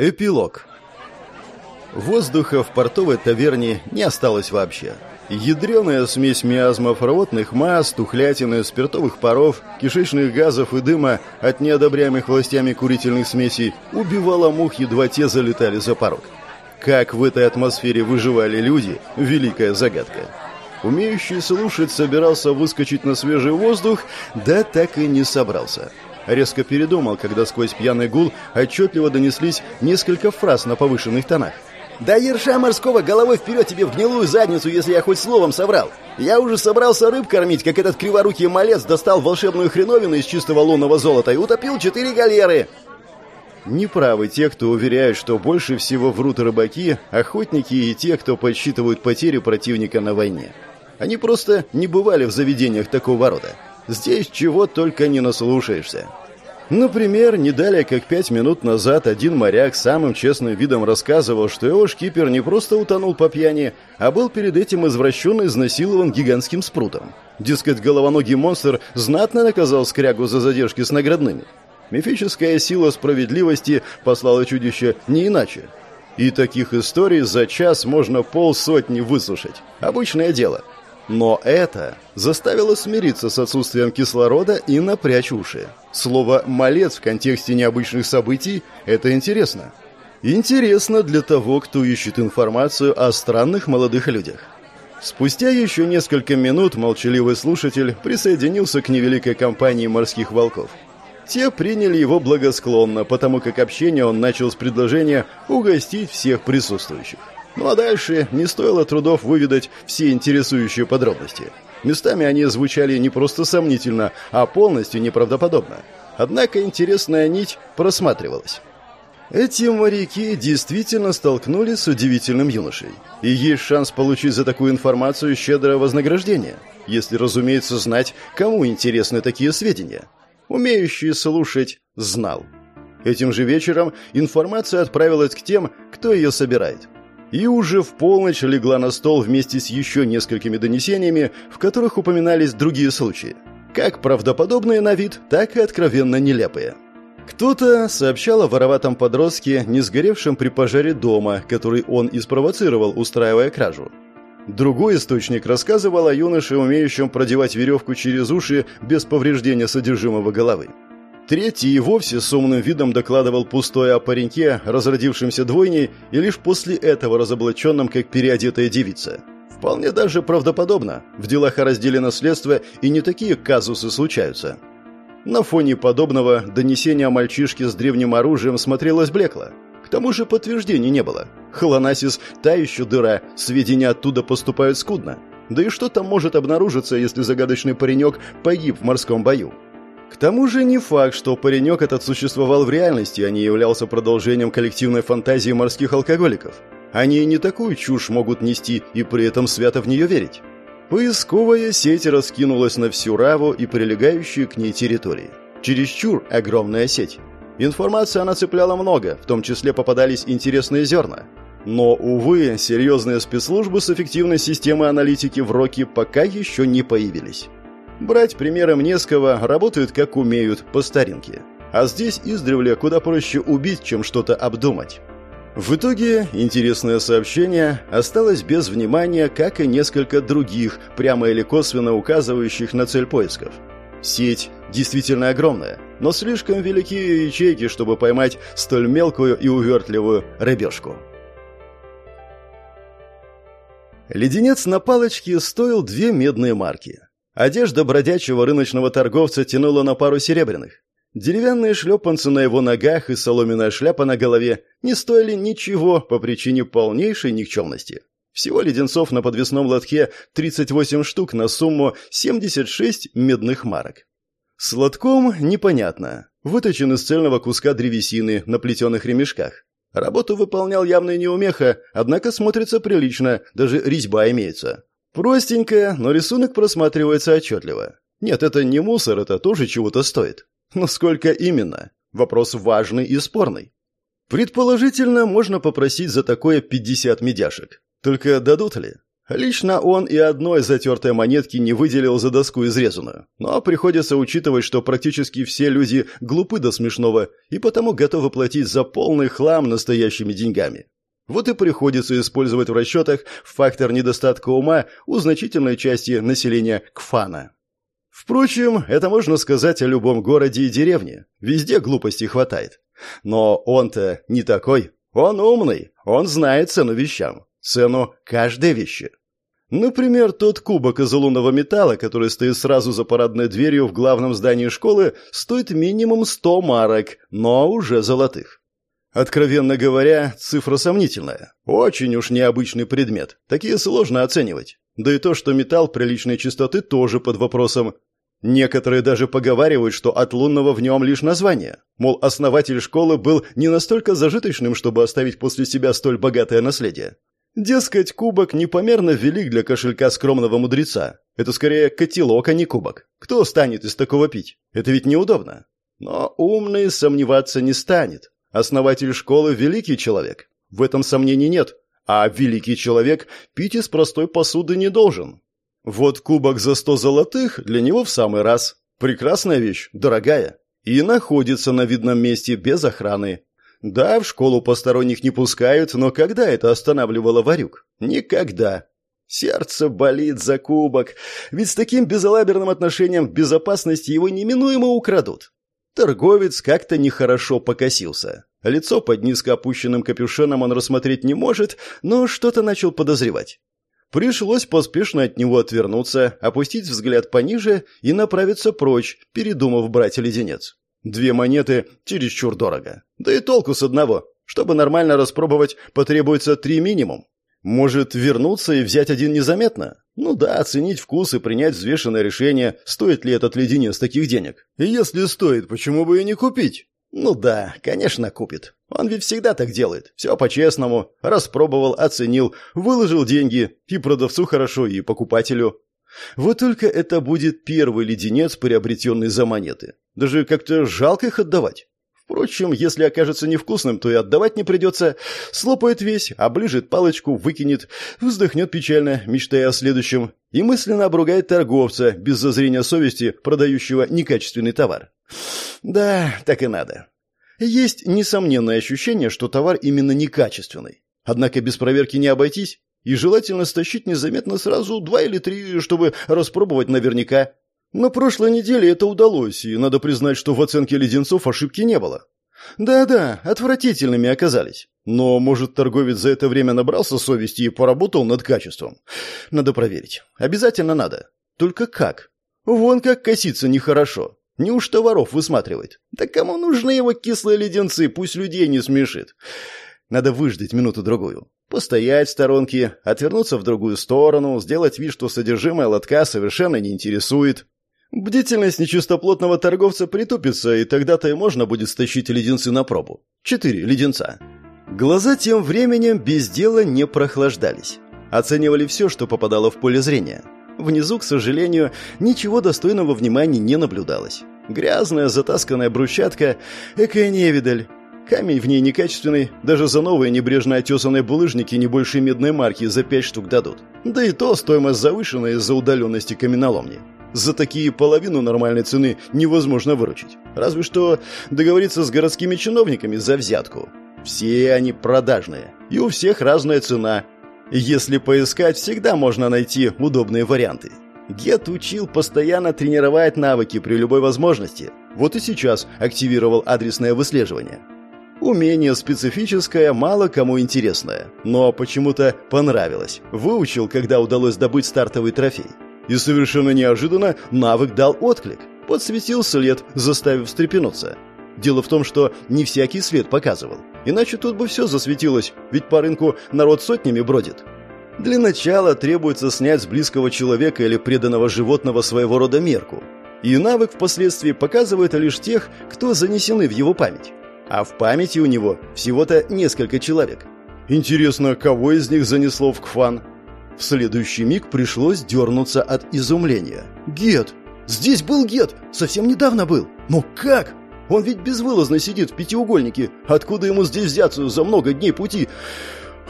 Эпилог. Воздуха в портовой таверне не осталось вообще. Ядреная смесь миазмов рвотных масс, тухлятины, спиртовых паров, кишечных газов и дыма от неодобряемых властями курительных смесей убивала мух, едва те залетали за порог. Как в этой атмосфере выживали люди – великая загадка. Умеющий слушать собирался выскочить на свежий воздух, да так и не собрался. Резко передумал, когда сквозь пьяный гул отчетливо донеслись несколько фраз на повышенных тонах. «Да ерша морского головой вперед тебе в гнилую задницу, если я хоть словом соврал! Я уже собрался рыб кормить, как этот криворукий малец достал волшебную хреновину из чистого лунного золота и утопил четыре галеры!» Неправы те, кто уверяют, что больше всего врут рыбаки, охотники и те, кто подсчитывают потери противника на войне. Они просто не бывали в заведениях такого рода. Здесь чего только не наслушаешься. Например, не далее как пять минут назад один моряк самым честным видом рассказывал, что его шкипер не просто утонул по пьяни, а был перед этим извращен и изнасилован гигантским спрутом. Дескать, головоногий монстр знатно наказал скрягу за задержки с наградными. Мифическая сила справедливости послала чудище не иначе. И таких историй за час можно полсотни выслушать. Обычное дело. Но это заставило смириться с отсутствием кислорода и напрячь уши. Слово «малец» в контексте необычных событий – это интересно. Интересно для того, кто ищет информацию о странных молодых людях. Спустя еще несколько минут молчаливый слушатель присоединился к невеликой компании морских волков. Те приняли его благосклонно, потому как общение он начал с предложения угостить всех присутствующих. Ну а дальше не стоило трудов выведать все интересующие подробности. Местами они звучали не просто сомнительно, а полностью неправдоподобно. Однако интересная нить просматривалась. Эти моряки действительно столкнулись с удивительным юношей. И есть шанс получить за такую информацию щедрое вознаграждение, если, разумеется, знать, кому интересны такие сведения. Умеющий слушать знал. Этим же вечером информация отправилась к тем, кто ее собирает – и уже в полночь легла на стол вместе с еще несколькими донесениями, в которых упоминались другие случаи. Как правдоподобные на вид, так и откровенно нелепые. Кто-то сообщал о вороватом подростке, не сгоревшем при пожаре дома, который он и спровоцировал, устраивая кражу. Другой источник рассказывал о юноше, умеющем продевать веревку через уши без повреждения содержимого головы. Третий и вовсе с умным видом докладывал пустое о пареньке, разродившемся двойней, и лишь после этого разоблаченном как переодетая девица. Вполне даже правдоподобно. В делах о разделе наследства и не такие казусы случаются. На фоне подобного донесение о мальчишке с древним оружием смотрелось блекло. К тому же подтверждений не было. Холонасис – та еще дыра, сведения оттуда поступают скудно. Да и что там может обнаружиться, если загадочный паренек погиб в морском бою? К тому же не факт, что паренек этот существовал в реальности, а не являлся продолжением коллективной фантазии морских алкоголиков. Они не такую чушь могут нести и при этом свято в нее верить. Поисковая сеть раскинулась на всю Раву и прилегающие к ней территории. Чересчур огромная сеть. Информации она цепляла много, в том числе попадались интересные зерна. Но, увы, серьезные спецслужбы с эффективной системой аналитики в Роке пока еще не появились. Брать примером не с кого, работают как умеют, по старинке. А здесь издревле куда проще убить, чем что-то обдумать. В итоге интересное сообщение осталось без внимания, как и несколько других, прямо или косвенно указывающих на цель поисков. Сеть действительно огромная, но слишком велики ее ячейки, чтобы поймать столь мелкую и увертливую рыбешку. Леденец на палочке стоил две медные марки. Одежда бродячего рыночного торговца тянула на пару серебряных. Деревянные шлепанцы на его ногах и соломенная шляпа на голове не стоили ничего по причине полнейшей никчемности. Всего леденцов на подвесном лотке 38 штук на сумму 76 медных марок. С лотком непонятно. Выточен из цельного куска древесины на плетеных ремешках. Работу выполнял явно неумеха, однако смотрится прилично, даже резьба имеется. Простенькая, но рисунок просматривается отчетливо. Нет, это не мусор, это тоже чего-то стоит. Но сколько именно? Вопрос важный и спорный. Предположительно, можно попросить за такое 50 медяшек. Только дадут ли? Лично он и одной затертой монетки не выделил за доску изрезанную. Но приходится учитывать, что практически все люди глупы до смешного и потому готовы платить за полный хлам настоящими деньгами. Вот и приходится использовать в расчетах фактор недостатка ума у значительной части населения Кфана. Впрочем, это можно сказать о любом городе и деревне. Везде глупости хватает. Но он-то не такой. Он умный. Он знает цену вещам. Цену каждой вещи. Например, тот кубок из лунного металла, который стоит сразу за парадной дверью в главном здании школы, стоит минимум 100 марок, но уже золотых. Откровенно говоря, цифра сомнительная. Очень уж необычный предмет. Такие сложно оценивать. Да и то, что металл приличной чистоты тоже под вопросом. Некоторые даже поговаривают, что от лунного в нем лишь название. Мол, основатель школы был не настолько зажиточным, чтобы оставить после себя столь богатое наследие. Дескать, кубок непомерно велик для кошелька скромного мудреца. Это скорее котелок, а не кубок. Кто станет из такого пить? Это ведь неудобно. Но умный сомневаться не станет. Основатель школы – великий человек. В этом сомнений нет. А великий человек пить из простой посуды не должен. Вот кубок за сто золотых для него в самый раз. Прекрасная вещь, дорогая. И находится на видном месте без охраны. Да, в школу посторонних не пускают, но когда это останавливало Варюк? Никогда. Сердце болит за кубок, ведь с таким безалаберным отношением к безопасности его неминуемо украдут. Торговец как-то нехорошо покосился. Лицо под низко опущенным капюшоном он рассмотреть не может, но что-то начал подозревать. Пришлось поспешно от него отвернуться, опустить взгляд пониже и направиться прочь, передумав брать леденец. Две монеты чересчур дорого. Да и толку с одного. Чтобы нормально распробовать, потребуется три минимум. Может, вернуться и взять один незаметно? Ну да, оценить вкус и принять взвешенное решение, стоит ли этот леденец таких денег. И если стоит, почему бы и не купить? Ну да, конечно, купит. Он ведь всегда так делает. Все по-честному. Распробовал, оценил, выложил деньги. И продавцу хорошо, и покупателю. Вот только это будет первый леденец, приобретенный за монеты. Даже как-то жалко их отдавать. Впрочем, если окажется невкусным, то и отдавать не придется. Слопает весь, оближет палочку, выкинет, вздохнет печально, мечтая о следующем, и мысленно обругает торговца, без зазрения совести, продающего некачественный товар. Да, так и надо. Есть несомненное ощущение, что товар именно некачественный. Однако без проверки не обойтись, и желательно стащить незаметно сразу два или три, чтобы распробовать наверняка. На прошлой неделе это удалось, и надо признать, что в оценке леденцов ошибки не было. Да-да, отвратительными оказались. Но, может, торговец за это время набрался совести и поработал над качеством. Надо проверить. Обязательно надо. Только как? Вон как коситься нехорошо. Неужто воров высматривает? Да кому нужны его кислые леденцы, пусть людей не смешит. Надо выждать минуту-другую. Постоять в сторонке, отвернуться в другую сторону, сделать вид, что содержимое лотка совершенно не интересует. Бдительность нечистоплотного торговца притупится, и тогда-то и можно будет стащить леденцы на пробу. Четыре леденца. Глаза тем временем без дела не прохлаждались. Оценивали все, что попадало в поле зрения. Внизу, к сожалению, ничего достойного внимания не наблюдалось. Грязная, затасканная брусчатка, экая невидаль. Камень в ней некачественный, даже за новые небрежно отесанные булыжники не больше медной марки за пять штук дадут. Да и то стоимость завышенная из-за удаленности каменоломни. За такие половину нормальной цены невозможно выручить. Разве что договориться с городскими чиновниками за взятку. Все они продажные, и у всех разная цена. Если поискать, всегда можно найти удобные варианты. Гет учил постоянно тренировать навыки при любой возможности. Вот и сейчас активировал адресное выслеживание. Умение специфическое, мало кому интересное, но почему-то понравилось. Выучил, когда удалось добыть стартовый трофей. И совершенно неожиданно навык дал отклик. Подсветил след, заставив встрепенуться. Дело в том, что не всякий след показывал. Иначе тут бы все засветилось, ведь по рынку народ сотнями бродит. Для начала требуется снять с близкого человека или преданного животного своего рода мерку. И навык впоследствии показывает лишь тех, кто занесены в его память. А в памяти у него всего-то несколько человек. Интересно, кого из них занесло в Кфан? В следующий миг пришлось дернуться от изумления. «Гет! Здесь был Гет! Совсем недавно был! Но как? Он ведь безвылазно сидит в пятиугольнике. Откуда ему здесь взяться за много дней пути?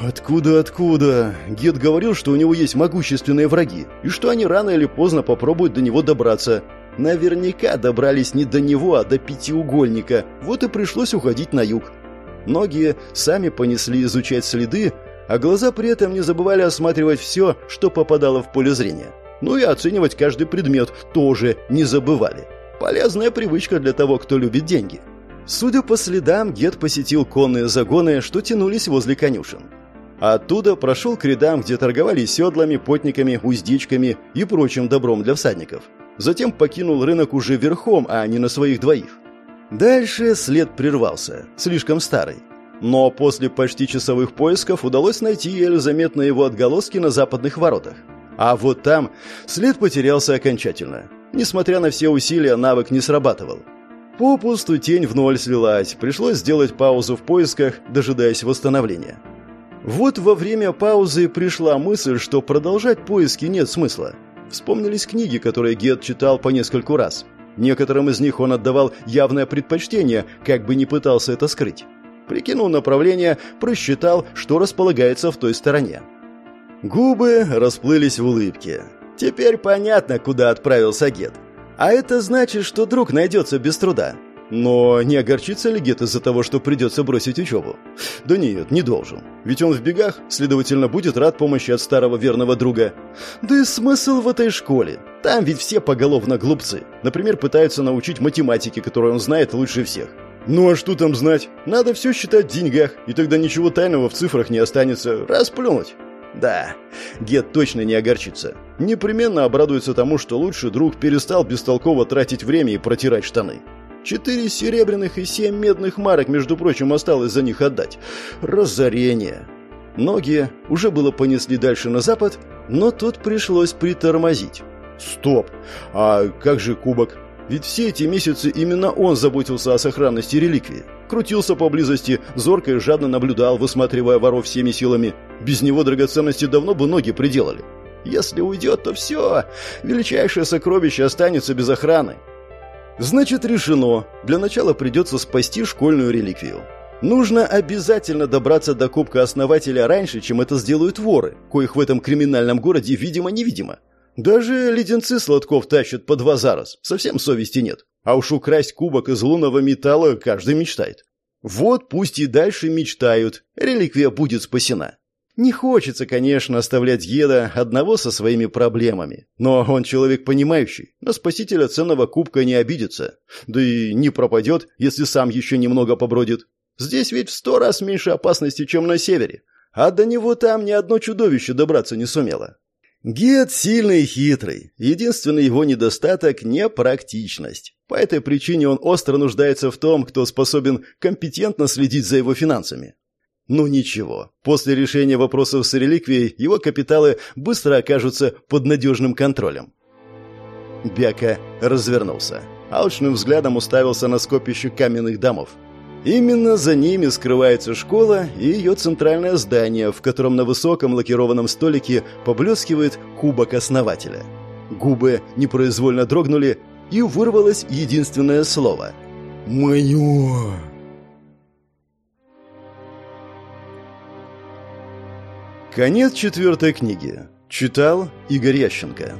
Откуда, откуда? Гет говорил, что у него есть могущественные враги, и что они рано или поздно попробуют до него добраться. Наверняка добрались не до него, а до пятиугольника. Вот и пришлось уходить на юг. Ноги сами понесли изучать следы, а глаза при этом не забывали осматривать все, что попадало в поле зрения. Ну и оценивать каждый предмет тоже не забывали. Полезная привычка для того, кто любит деньги. Судя по следам, Гет посетил конные загоны, что тянулись возле конюшен. Оттуда прошел к рядам, где торговали седлами, потниками, уздечками и прочим добром для всадников. Затем покинул рынок уже верхом, а не на своих двоих. Дальше след прервался, слишком старый. Но после почти часовых поисков удалось найти еле заметно его отголоски на западных воротах. А вот там след потерялся окончательно. Несмотря на все усилия, навык не срабатывал. Попусту тень в ноль слилась, пришлось сделать паузу в поисках, дожидаясь восстановления. Вот во время паузы пришла мысль, что продолжать поиски нет смысла. Вспомнились книги, которые Гет читал по нескольку раз. Некоторым из них он отдавал явное предпочтение, как бы не пытался это скрыть. Прикинул направление, просчитал, что располагается в той стороне. Губы расплылись в улыбке. Теперь понятно, куда отправился Гет. А это значит, что друг найдется без труда. Но не огорчится ли Гет из-за того, что придется бросить учебу? Да нет, не должен. Ведь он в бегах, следовательно, будет рад помощи от старого верного друга. Да и смысл в этой школе. Там ведь все поголовно глупцы. Например, пытаются научить математике, которую он знает лучше всех. Ну а что там знать? Надо все считать в деньгах, и тогда ничего тайного в цифрах не останется. Расплюнуть. Да, Гет точно не огорчится. Непременно обрадуется тому, что лучший друг перестал бестолково тратить время и протирать штаны. Четыре серебряных и семь медных марок, между прочим, осталось за них отдать. Разорение. Ноги уже было понесли дальше на запад, но тут пришлось притормозить. Стоп! А как же кубок? Ведь все эти месяцы именно он заботился о сохранности реликвии. Крутился поблизости, зорко и жадно наблюдал, высматривая воров всеми силами. Без него драгоценности давно бы ноги приделали. Если уйдет, то все. Величайшее сокровище останется без охраны. Значит, решено. Для начала придется спасти школьную реликвию. Нужно обязательно добраться до кубка основателя раньше, чем это сделают воры, коих в этом криминальном городе видимо-невидимо. Даже леденцы сладков тащат по два за раз. Совсем совести нет. А уж украсть кубок из лунного металла каждый мечтает. Вот пусть и дальше мечтают. Реликвия будет спасена. Не хочется, конечно, оставлять Еда одного со своими проблемами. Но он человек понимающий. На спасителя ценного кубка не обидится. Да и не пропадет, если сам еще немного побродит. Здесь ведь в сто раз меньше опасности, чем на севере. А до него там ни одно чудовище добраться не сумело. Гет сильный и хитрый. Единственный его недостаток – непрактичность. По этой причине он остро нуждается в том, кто способен компетентно следить за его финансами. Ну ничего, после решения вопросов с реликвией его капиталы быстро окажутся под надежным контролем. Бяка развернулся. Алчным взглядом уставился на скопище каменных домов. Именно за ними скрывается школа и ее центральное здание, в котором на высоком лакированном столике поблескивает кубок основателя. Губы непроизвольно дрогнули, и вырвалось единственное слово «Мое». Конец четвертой книги. Читал Игорь Ященко.